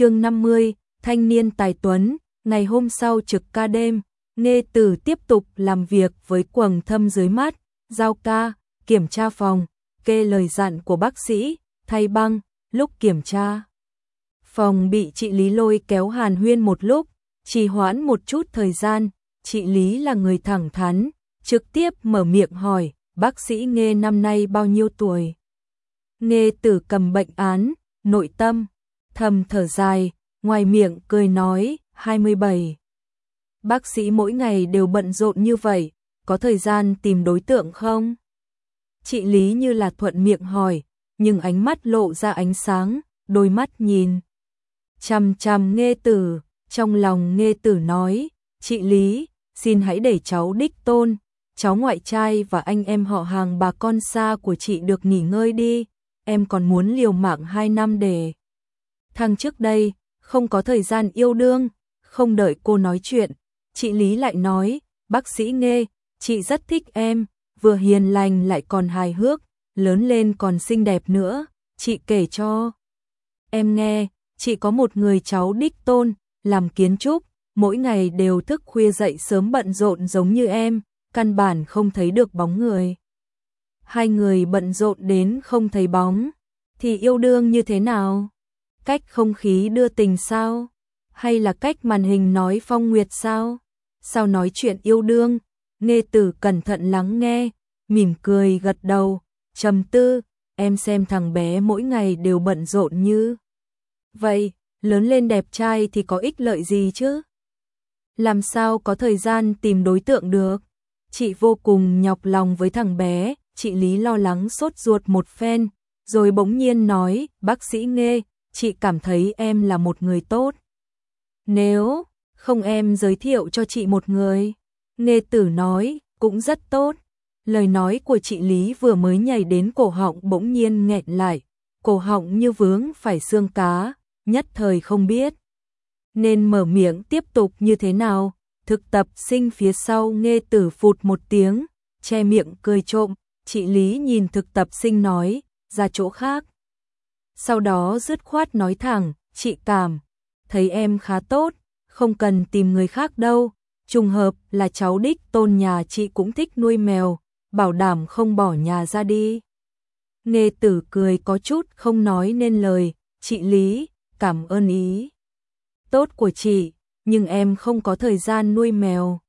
chương 50, thanh niên tài tuấn, ngày hôm sau trực ca đêm, nghe tử tiếp tục làm việc với quầng thâm dưới mắt, giao ca, kiểm tra phòng, kê lời dặn của bác sĩ, thay băng, lúc kiểm tra. Phòng bị chị Lý lôi kéo hàn huyên một lúc, trì hoãn một chút thời gian, chị Lý là người thẳng thắn, trực tiếp mở miệng hỏi, bác sĩ nghe năm nay bao nhiêu tuổi? Nghe tử cầm bệnh án, nội tâm, thầm thở dài, ngoài miệng cười nói, 27. Bác sĩ mỗi ngày đều bận rộn như vậy, có thời gian tìm đối tượng không? Chị Lý như là thuận miệng hỏi, nhưng ánh mắt lộ ra ánh sáng, đôi mắt nhìn. Chằm chằm nghe tử, trong lòng nghe tử nói, chị Lý, xin hãy để cháu đích tôn, cháu ngoại trai và anh em họ hàng bà con xa của chị được nghỉ ngơi đi, em còn muốn liều mạng hai năm để. Thằng trước đây, không có thời gian yêu đương, không đợi cô nói chuyện, chị Lý lại nói, bác sĩ nghe, chị rất thích em, vừa hiền lành lại còn hài hước, lớn lên còn xinh đẹp nữa, chị kể cho. Em nghe, chị có một người cháu đích tôn, làm kiến trúc, mỗi ngày đều thức khuya dậy sớm bận rộn giống như em, căn bản không thấy được bóng người. Hai người bận rộn đến không thấy bóng, thì yêu đương như thế nào? Cách không khí đưa tình sao? Hay là cách màn hình nói phong nguyệt sao? Sao nói chuyện yêu đương? Nghe tử cẩn thận lắng nghe, mỉm cười gật đầu, trầm tư, em xem thằng bé mỗi ngày đều bận rộn như. Vậy, lớn lên đẹp trai thì có ích lợi gì chứ? Làm sao có thời gian tìm đối tượng được? Chị vô cùng nhọc lòng với thằng bé, chị Lý lo lắng sốt ruột một phen, rồi bỗng nhiên nói, bác sĩ nghe, chị cảm thấy em là một người tốt. Nếu không em giới thiệu cho chị một người, nghe tử nói, cũng rất tốt. Lời nói của chị Lý vừa mới nhảy đến cổ họng bỗng nhiên nghẹn lại, cổ họng như vướng phải xương cá, nhất thời không biết. Nên mở miệng tiếp tục như thế nào, thực tập sinh phía sau nghe tử phụt một tiếng, che miệng cười trộm, chị Lý nhìn thực tập sinh nói, ra chỗ khác. Sau đó dứt khoát nói thẳng, chị cảm, thấy em khá tốt, không cần tìm người khác đâu, trùng hợp là cháu đích tôn nhà chị cũng thích nuôi mèo, bảo đảm không bỏ nhà ra đi. Nghe tử cười có chút không nói nên lời, chị Lý, cảm ơn ý. Tốt của chị, nhưng em không có thời gian nuôi mèo.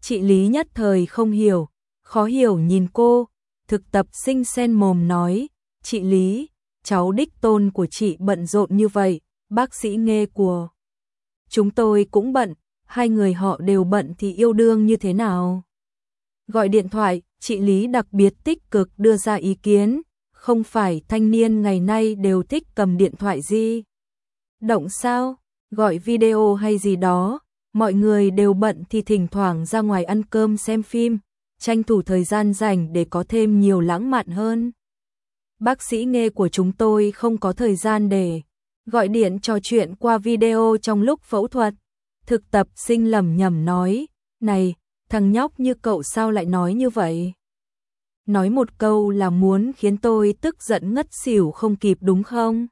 Chị Lý nhất thời không hiểu, khó hiểu nhìn cô, thực tập sinh sen mồm nói, chị Lý, cháu đích tôn của chị bận rộn như vậy, bác sĩ nghe của. Chúng tôi cũng bận, hai người họ đều bận thì yêu đương như thế nào? Gọi điện thoại, chị Lý đặc biệt tích cực đưa ra ý kiến, không phải thanh niên ngày nay đều thích cầm điện thoại gì. Động sao, gọi video hay gì đó, mọi người đều bận thì thỉnh thoảng ra ngoài ăn cơm xem phim, tranh thủ thời gian rảnh để có thêm nhiều lãng mạn hơn. Bác sĩ nghe của chúng tôi không có thời gian để gọi điện trò chuyện qua video trong lúc phẫu thuật. Thực tập sinh lầm nhầm nói, này, thằng nhóc như cậu sao lại nói như vậy? Nói một câu là muốn khiến tôi tức giận ngất xỉu không kịp đúng không?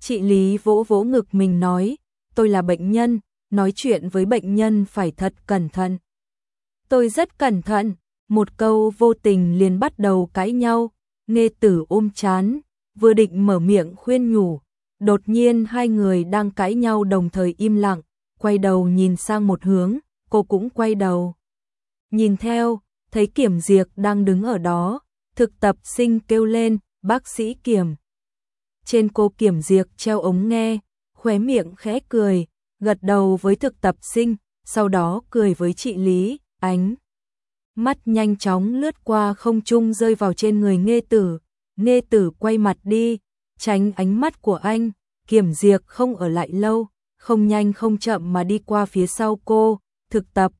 Chị Lý vỗ vỗ ngực mình nói, tôi là bệnh nhân, nói chuyện với bệnh nhân phải thật cẩn thận. Tôi rất cẩn thận, một câu vô tình liền bắt đầu cãi nhau, nghe tử ôm chán, vừa định mở miệng khuyên nhủ, đột nhiên hai người đang cãi nhau đồng thời im lặng, quay đầu nhìn sang một hướng, cô cũng quay đầu. Nhìn theo, thấy kiểm diệt đang đứng ở đó, thực tập sinh kêu lên, bác sĩ kiểm. Trên cô kiểm diệt treo ống nghe, khóe miệng khẽ cười, gật đầu với thực tập sinh, sau đó cười với chị Lý, ánh. Mắt nhanh chóng lướt qua không trung rơi vào trên người Nghê tử, Nghê tử quay mặt đi, tránh ánh mắt của anh, kiểm diệt không ở lại lâu, không nhanh không chậm mà đi qua phía sau cô, thực tập.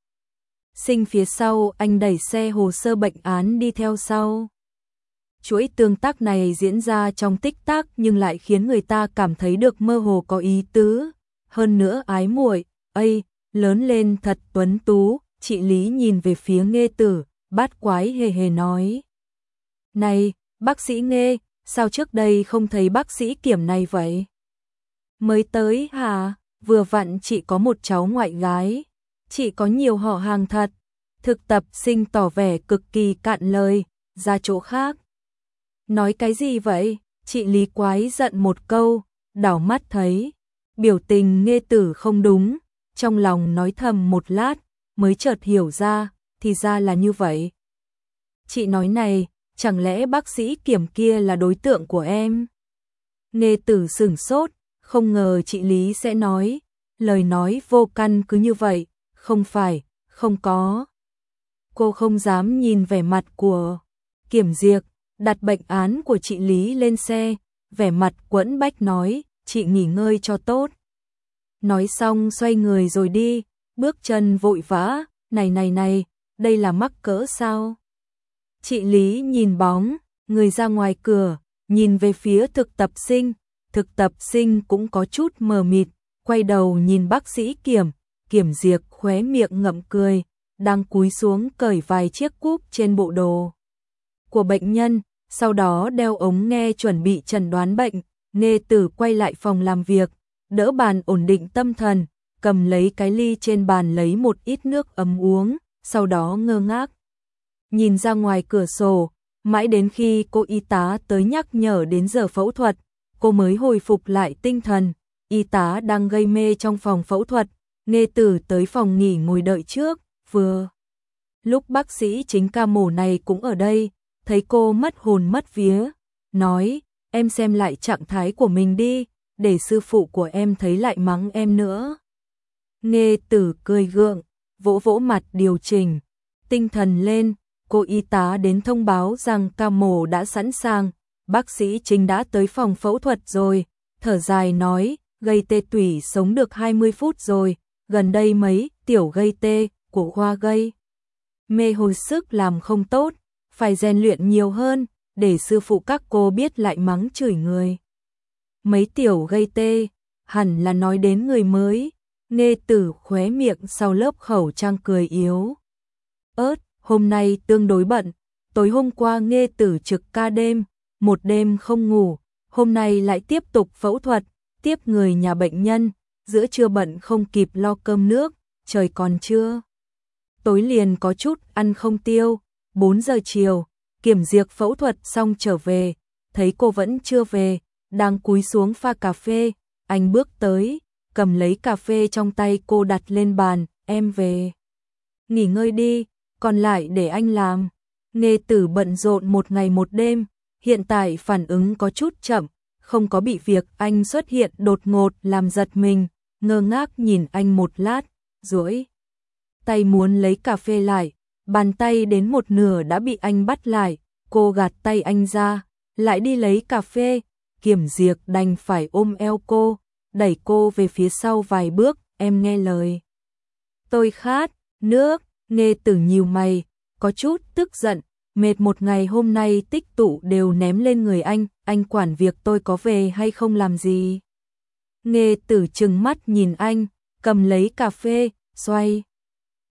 Sinh phía sau anh đẩy xe hồ sơ bệnh án đi theo sau. Chuỗi tương tác này diễn ra trong tích tắc nhưng lại khiến người ta cảm thấy được mơ hồ có ý tứ. Hơn nữa ái muội, ây, lớn lên thật tuấn tú, chị Lý nhìn về phía nghe tử, bát quái hề hề nói. Này, bác sĩ nghe, sao trước đây không thấy bác sĩ kiểm này vậy? Mới tới hả? Vừa vặn chị có một cháu ngoại gái. Chị có nhiều họ hàng thật. Thực tập sinh tỏ vẻ cực kỳ cạn lời, ra chỗ khác. Nói cái gì vậy? Chị Lý Quái giận một câu, đảo mắt thấy. Biểu tình nghe tử không đúng, trong lòng nói thầm một lát, mới chợt hiểu ra, thì ra là như vậy. Chị nói này, chẳng lẽ bác sĩ kiểm kia là đối tượng của em? nê tử sửng sốt, không ngờ chị Lý sẽ nói, lời nói vô căn cứ như vậy, không phải, không có. Cô không dám nhìn vẻ mặt của kiểm diệt, đặt bệnh án của chị Lý lên xe, vẻ mặt quẫn bách nói, chị nghỉ ngơi cho tốt. Nói xong xoay người rồi đi, bước chân vội vã, này này này, đây là mắc cỡ sao? Chị Lý nhìn bóng, người ra ngoài cửa, nhìn về phía thực tập sinh, thực tập sinh cũng có chút mờ mịt, quay đầu nhìn bác sĩ kiểm, kiểm diệt khóe miệng ngậm cười, đang cúi xuống cởi vài chiếc cúp trên bộ đồ của bệnh nhân, sau đó đeo ống nghe chuẩn bị chẩn đoán bệnh, nghe tử quay lại phòng làm việc, đỡ bàn ổn định tâm thần, cầm lấy cái ly trên bàn lấy một ít nước ấm uống, sau đó ngơ ngác. Nhìn ra ngoài cửa sổ, mãi đến khi cô y tá tới nhắc nhở đến giờ phẫu thuật, cô mới hồi phục lại tinh thần. Y tá đang gây mê trong phòng phẫu thuật, nê tử tới phòng nghỉ ngồi đợi trước, vừa. Lúc bác sĩ chính ca mổ này cũng ở đây, thấy cô mất hồn mất vía, nói, em xem lại trạng thái của mình đi, để sư phụ của em thấy lại mắng em nữa. Nghe tử cười gượng, vỗ vỗ mặt điều chỉnh, tinh thần lên, cô y tá đến thông báo rằng ca mổ đã sẵn sàng, bác sĩ chính đã tới phòng phẫu thuật rồi, thở dài nói, gây tê tủy sống được 20 phút rồi, gần đây mấy tiểu gây tê của hoa gây. Mê hồi sức làm không tốt, phải rèn luyện nhiều hơn, để sư phụ các cô biết lại mắng chửi người. Mấy tiểu gây tê, hẳn là nói đến người mới, nghe tử khóe miệng sau lớp khẩu trang cười yếu. Ớt, hôm nay tương đối bận, tối hôm qua nghe tử trực ca đêm, một đêm không ngủ, hôm nay lại tiếp tục phẫu thuật, tiếp người nhà bệnh nhân, giữa trưa bận không kịp lo cơm nước, trời còn chưa. Tối liền có chút ăn không tiêu, 4 giờ chiều, kiểm diệt phẫu thuật xong trở về, thấy cô vẫn chưa về, đang cúi xuống pha cà phê, anh bước tới, cầm lấy cà phê trong tay cô đặt lên bàn, em về. Nghỉ ngơi đi, còn lại để anh làm. Nghe tử bận rộn một ngày một đêm, hiện tại phản ứng có chút chậm, không có bị việc anh xuất hiện đột ngột làm giật mình, ngơ ngác nhìn anh một lát, duỗi tay muốn lấy cà phê lại, bàn tay đến một nửa đã bị anh bắt lại, cô gạt tay anh ra, lại đi lấy cà phê, kiểm diệt đành phải ôm eo cô, đẩy cô về phía sau vài bước, em nghe lời. Tôi khát, nước, nghe tử nhiều mày, có chút tức giận, mệt một ngày hôm nay tích tụ đều ném lên người anh, anh quản việc tôi có về hay không làm gì. Nghe tử trừng mắt nhìn anh, cầm lấy cà phê, xoay.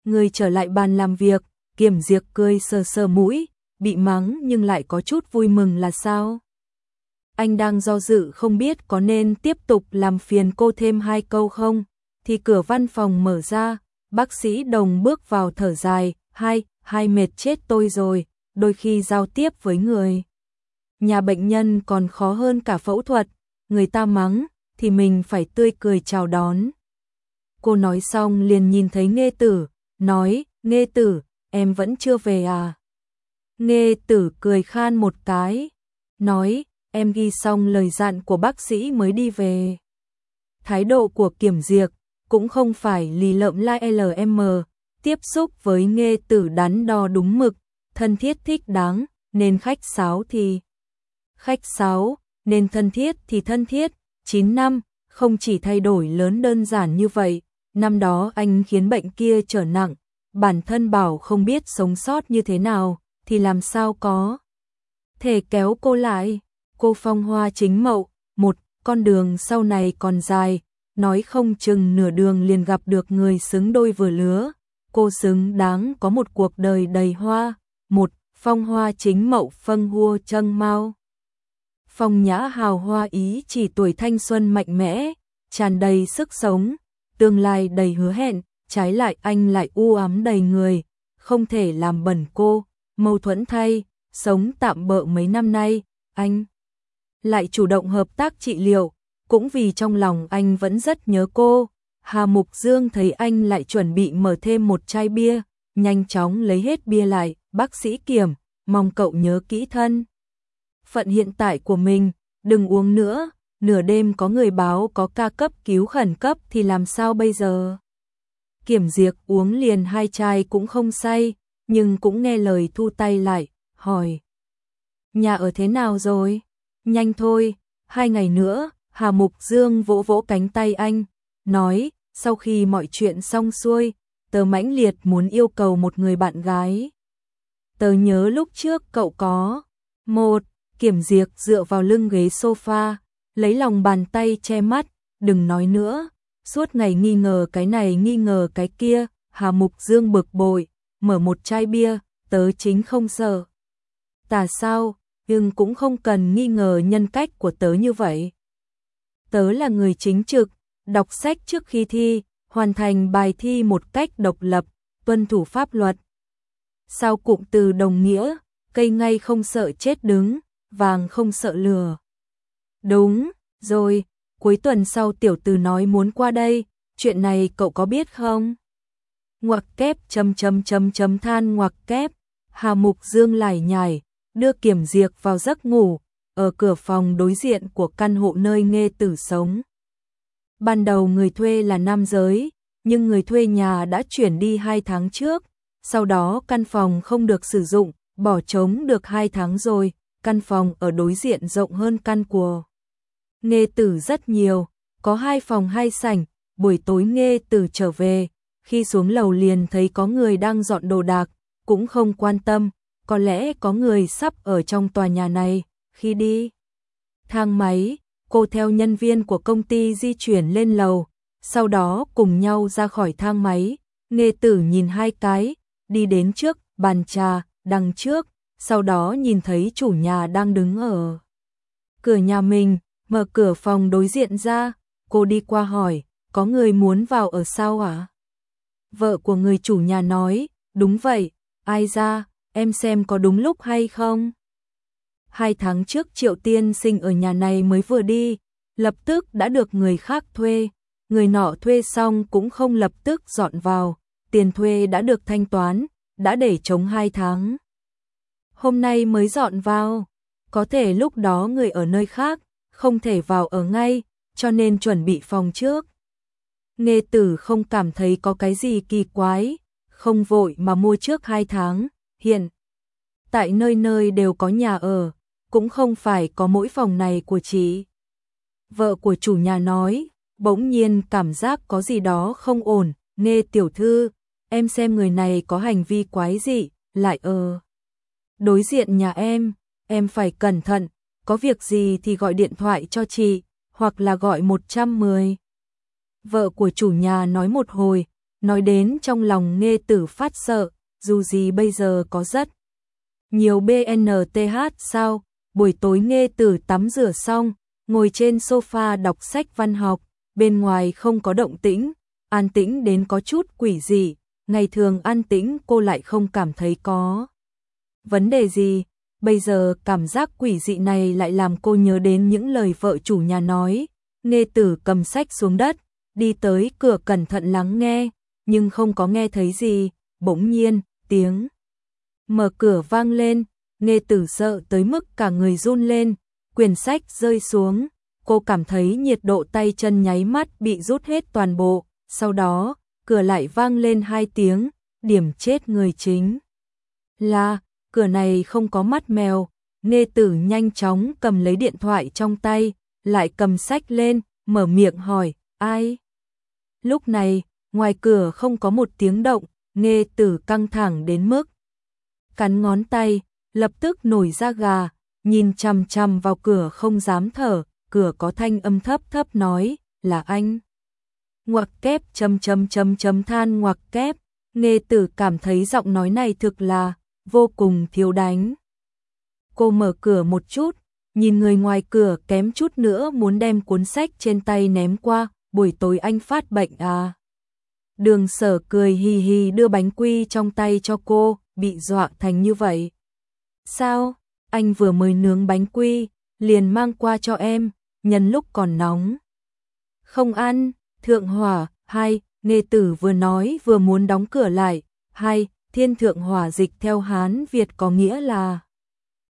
Người trở lại bàn làm việc, kiểm diệt cười sờ sờ mũi, bị mắng nhưng lại có chút vui mừng là sao? Anh đang do dự không biết có nên tiếp tục làm phiền cô thêm hai câu không, thì cửa văn phòng mở ra, bác sĩ đồng bước vào thở dài, hai, hai mệt chết tôi rồi, đôi khi giao tiếp với người. Nhà bệnh nhân còn khó hơn cả phẫu thuật, người ta mắng, thì mình phải tươi cười chào đón. Cô nói xong liền nhìn thấy nghe tử, nói, nghe tử, em vẫn chưa về à? Nghe tử cười khan một cái, nói, em ghi xong lời dặn của bác sĩ mới đi về. Thái độ của kiểm diệt cũng không phải lì lợm la LM, tiếp xúc với nghe tử đắn đo đúng mực, thân thiết thích đáng, nên khách sáo thì khách sáo, nên thân thiết thì thân thiết, 9 năm, không chỉ thay đổi lớn đơn giản như vậy, năm đó anh khiến bệnh kia trở nặng, bản thân bảo không biết sống sót như thế nào, thì làm sao có thể kéo cô lại. Cô phong hoa chính mậu, một con đường sau này còn dài, nói không chừng nửa đường liền gặp được người xứng đôi vừa lứa, cô xứng đáng có một cuộc đời đầy hoa, một phong hoa chính mậu phân hua chân mau. Phong nhã hào hoa ý chỉ tuổi thanh xuân mạnh mẽ, tràn đầy sức sống, tương lai đầy hứa hẹn, trái lại anh lại u ám đầy người, không thể làm bẩn cô, mâu thuẫn thay, sống tạm bợ mấy năm nay, anh lại chủ động hợp tác trị liệu, cũng vì trong lòng anh vẫn rất nhớ cô. Hà Mục Dương thấy anh lại chuẩn bị mở thêm một chai bia, nhanh chóng lấy hết bia lại, bác sĩ kiểm, mong cậu nhớ kỹ thân. Phận hiện tại của mình, đừng uống nữa, nửa đêm có người báo có ca cấp cứu khẩn cấp thì làm sao bây giờ? Kiểm diệt uống liền hai chai cũng không say, nhưng cũng nghe lời thu tay lại, hỏi. Nhà ở thế nào rồi? Nhanh thôi, hai ngày nữa, Hà Mục Dương vỗ vỗ cánh tay anh, nói, sau khi mọi chuyện xong xuôi, tớ mãnh liệt muốn yêu cầu một người bạn gái. Tớ nhớ lúc trước cậu có một kiểm diệt dựa vào lưng ghế sofa, lấy lòng bàn tay che mắt, đừng nói nữa, suốt ngày nghi ngờ cái này nghi ngờ cái kia, Hà Mục Dương bực bội, mở một chai bia, tớ chính không sợ. Tà sao, nhưng cũng không cần nghi ngờ nhân cách của tớ như vậy. Tớ là người chính trực, đọc sách trước khi thi, hoàn thành bài thi một cách độc lập, tuân thủ pháp luật. Sao cụm từ đồng nghĩa, cây ngay không sợ chết đứng, vàng không sợ lừa. Đúng, rồi, cuối tuần sau tiểu từ nói muốn qua đây, chuyện này cậu có biết không? Ngoặc kép chấm chấm chấm chấm than ngoặc kép, Hà Mục Dương lải nhải, đưa kiểm diệt vào giấc ngủ, ở cửa phòng đối diện của căn hộ nơi nghe tử sống. Ban đầu người thuê là nam giới, nhưng người thuê nhà đã chuyển đi hai tháng trước, sau đó căn phòng không được sử dụng, bỏ trống được hai tháng rồi, căn phòng ở đối diện rộng hơn căn của. Nghe tử rất nhiều, có hai phòng hai sảnh, buổi tối nghe tử trở về, khi xuống lầu liền thấy có người đang dọn đồ đạc, cũng không quan tâm, có lẽ có người sắp ở trong tòa nhà này, khi đi. Thang máy, cô theo nhân viên của công ty di chuyển lên lầu, sau đó cùng nhau ra khỏi thang máy, nghe tử nhìn hai cái, đi đến trước, bàn trà, đằng trước, sau đó nhìn thấy chủ nhà đang đứng ở cửa nhà mình, mở cửa phòng đối diện ra, cô đi qua hỏi, có người muốn vào ở sao à Vợ của người chủ nhà nói, đúng vậy, ai ra, em xem có đúng lúc hay không? Hai tháng trước Triệu Tiên sinh ở nhà này mới vừa đi, lập tức đã được người khác thuê, người nọ thuê xong cũng không lập tức dọn vào, tiền thuê đã được thanh toán, đã để chống hai tháng. Hôm nay mới dọn vào, có thể lúc đó người ở nơi khác, không thể vào ở ngay, cho nên chuẩn bị phòng trước. Nghe tử không cảm thấy có cái gì kỳ quái, không vội mà mua trước hai tháng, hiện. Tại nơi nơi đều có nhà ở, cũng không phải có mỗi phòng này của chị. Vợ của chủ nhà nói, bỗng nhiên cảm giác có gì đó không ổn, nghe tiểu thư, em xem người này có hành vi quái dị, lại ờ. Đối diện nhà em, em phải cẩn thận, có việc gì thì gọi điện thoại cho chị, hoặc là gọi 110. Vợ của chủ nhà nói một hồi, nói đến trong lòng nghe tử phát sợ, dù gì bây giờ có rất nhiều BNTH sao, buổi tối nghe tử tắm rửa xong, ngồi trên sofa đọc sách văn học, bên ngoài không có động tĩnh, an tĩnh đến có chút quỷ dị, ngày thường an tĩnh cô lại không cảm thấy có vấn đề gì, bây giờ cảm giác quỷ dị này lại làm cô nhớ đến những lời vợ chủ nhà nói, nghe tử cầm sách xuống đất, đi tới cửa cẩn thận lắng nghe, nhưng không có nghe thấy gì, bỗng nhiên, tiếng mở cửa vang lên, nghe tử sợ tới mức cả người run lên, quyển sách rơi xuống, cô cảm thấy nhiệt độ tay chân nháy mắt bị rút hết toàn bộ, sau đó, cửa lại vang lên hai tiếng, điểm chết người chính. Là, cửa này không có mắt mèo, nghe tử nhanh chóng cầm lấy điện thoại trong tay, lại cầm sách lên, mở miệng hỏi, ai? Lúc này, ngoài cửa không có một tiếng động, nghe tử căng thẳng đến mức. Cắn ngón tay, lập tức nổi ra gà, nhìn chằm chằm vào cửa không dám thở, cửa có thanh âm thấp thấp nói, là anh. Ngoặc kép chấm chấm chấm chấm than ngoặc kép, nghe tử cảm thấy giọng nói này thực là vô cùng thiếu đánh. Cô mở cửa một chút, nhìn người ngoài cửa kém chút nữa muốn đem cuốn sách trên tay ném qua, buổi tối anh phát bệnh à? Đường sở cười hì hì đưa bánh quy trong tay cho cô, bị dọa thành như vậy. Sao? Anh vừa mới nướng bánh quy, liền mang qua cho em, nhân lúc còn nóng. Không ăn, thượng hỏa, hai, nê tử vừa nói vừa muốn đóng cửa lại, hai, thiên thượng hỏa dịch theo Hán Việt có nghĩa là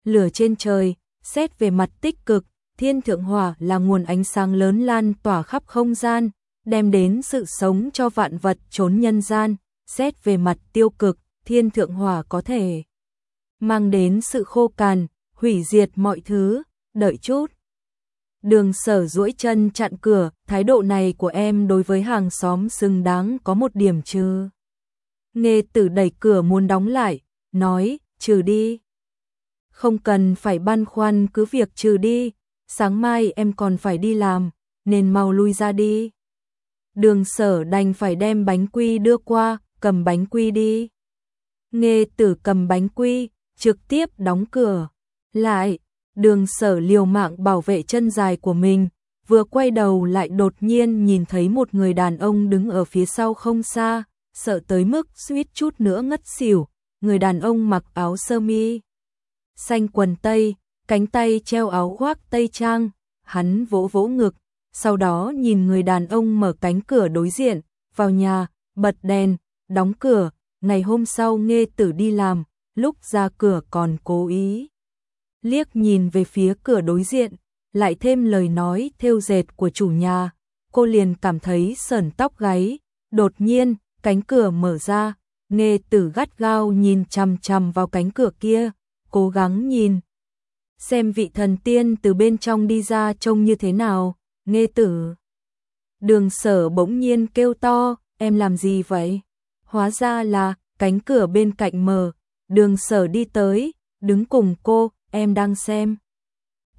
lửa trên trời, xét về mặt tích cực, thiên thượng hỏa là nguồn ánh sáng lớn lan tỏa khắp không gian, đem đến sự sống cho vạn vật trốn nhân gian, xét về mặt tiêu cực, thiên thượng hỏa có thể mang đến sự khô cằn, hủy diệt mọi thứ, đợi chút. Đường sở duỗi chân chặn cửa, thái độ này của em đối với hàng xóm xứng đáng có một điểm chứ. Nghe tử đẩy cửa muốn đóng lại, nói, trừ đi. Không cần phải băn khoăn cứ việc trừ đi, sáng mai em còn phải đi làm, nên mau lui ra đi. Đường sở đành phải đem bánh quy đưa qua, cầm bánh quy đi. Nghe tử cầm bánh quy, trực tiếp đóng cửa. Lại, đường sở liều mạng bảo vệ chân dài của mình, vừa quay đầu lại đột nhiên nhìn thấy một người đàn ông đứng ở phía sau không xa, sợ tới mức suýt chút nữa ngất xỉu. Người đàn ông mặc áo sơ mi, xanh quần tây, cánh tay treo áo khoác tây trang, hắn vỗ vỗ ngực, sau đó nhìn người đàn ông mở cánh cửa đối diện, vào nhà, bật đèn, đóng cửa, ngày hôm sau nghe tử đi làm, lúc ra cửa còn cố ý. Liếc nhìn về phía cửa đối diện, lại thêm lời nói theo dệt của chủ nhà, cô liền cảm thấy sờn tóc gáy, đột nhiên, cánh cửa mở ra, nghe tử gắt gao nhìn chằm chằm vào cánh cửa kia, cố gắng nhìn. Xem vị thần tiên từ bên trong đi ra trông như thế nào, nghe tử. Đường sở bỗng nhiên kêu to, em làm gì vậy? Hóa ra là, cánh cửa bên cạnh mở, đường sở đi tới, đứng cùng cô, em đang xem.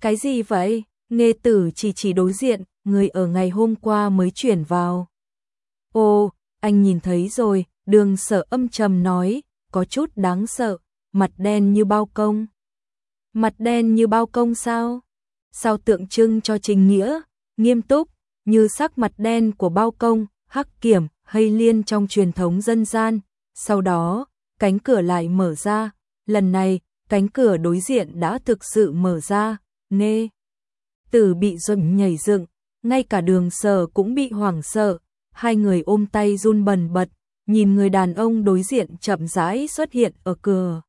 Cái gì vậy? Nghe tử chỉ chỉ đối diện, người ở ngày hôm qua mới chuyển vào. Ô, anh nhìn thấy rồi, đường sở âm trầm nói, có chút đáng sợ, mặt đen như bao công. Mặt đen như bao công sao? Sao tượng trưng cho trình nghĩa, nghiêm túc, như sắc mặt đen của bao công, hắc kiểm, hay liên trong truyền thống dân gian. Sau đó, cánh cửa lại mở ra, lần này, cánh cửa đối diện đã thực sự mở ra, nê. Tử bị dần nhảy dựng, ngay cả đường sở cũng bị hoảng sợ, hai người ôm tay run bần bật, nhìn người đàn ông đối diện chậm rãi xuất hiện ở cửa.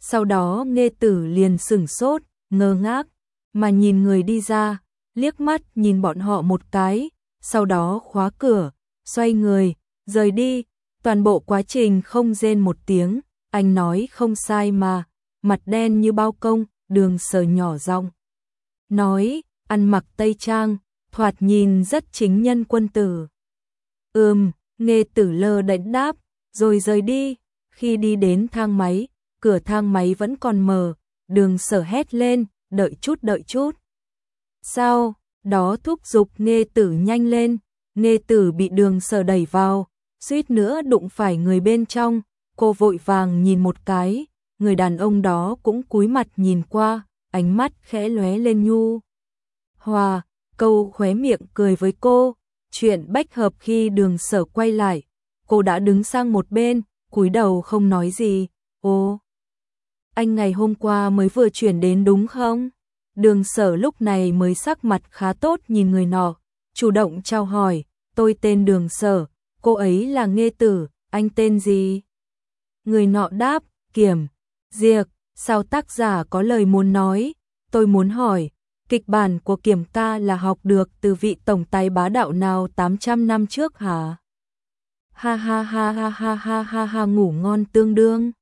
Sau đó nghe tử liền sửng sốt, ngơ ngác, mà nhìn người đi ra, liếc mắt nhìn bọn họ một cái, sau đó khóa cửa, xoay người, rời đi, toàn bộ quá trình không rên một tiếng, anh nói không sai mà, mặt đen như bao công, đường sờ nhỏ rong. Nói, ăn mặc tây trang, thoạt nhìn rất chính nhân quân tử. Ừm, nghe tử lơ đánh đáp, rồi rời đi, khi đi đến thang máy, cửa thang máy vẫn còn mờ, đường sở hét lên, đợi chút đợi chút. Sao, đó thúc giục nghe tử nhanh lên, nghe tử bị đường sở đẩy vào, suýt nữa đụng phải người bên trong, cô vội vàng nhìn một cái, người đàn ông đó cũng cúi mặt nhìn qua, ánh mắt khẽ lóe lên nhu. Hòa, câu khóe miệng cười với cô, chuyện bách hợp khi đường sở quay lại, cô đã đứng sang một bên, cúi đầu không nói gì, ô. Anh ngày hôm qua mới vừa chuyển đến đúng không? Đường sở lúc này mới sắc mặt khá tốt nhìn người nọ, chủ động trao hỏi, tôi tên đường sở, cô ấy là nghe tử, anh tên gì? Người nọ đáp, kiểm, diệt, sao tác giả có lời muốn nói, tôi muốn hỏi, kịch bản của kiểm ca là học được từ vị tổng tài bá đạo nào 800 năm trước hả? Ha ha ha ha ha ha ha ha ngủ ngon tương đương.